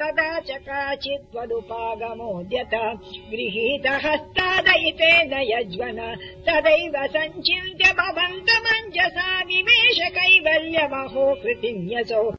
तदा च काचिद्वदुपागमोद्यत गृहीतहस्तादयितेन यज्वन तदैव सञ्चिन्त्य भवन्तमञ्जसा विवेशकैवल्यमहो कृतिन्यसौ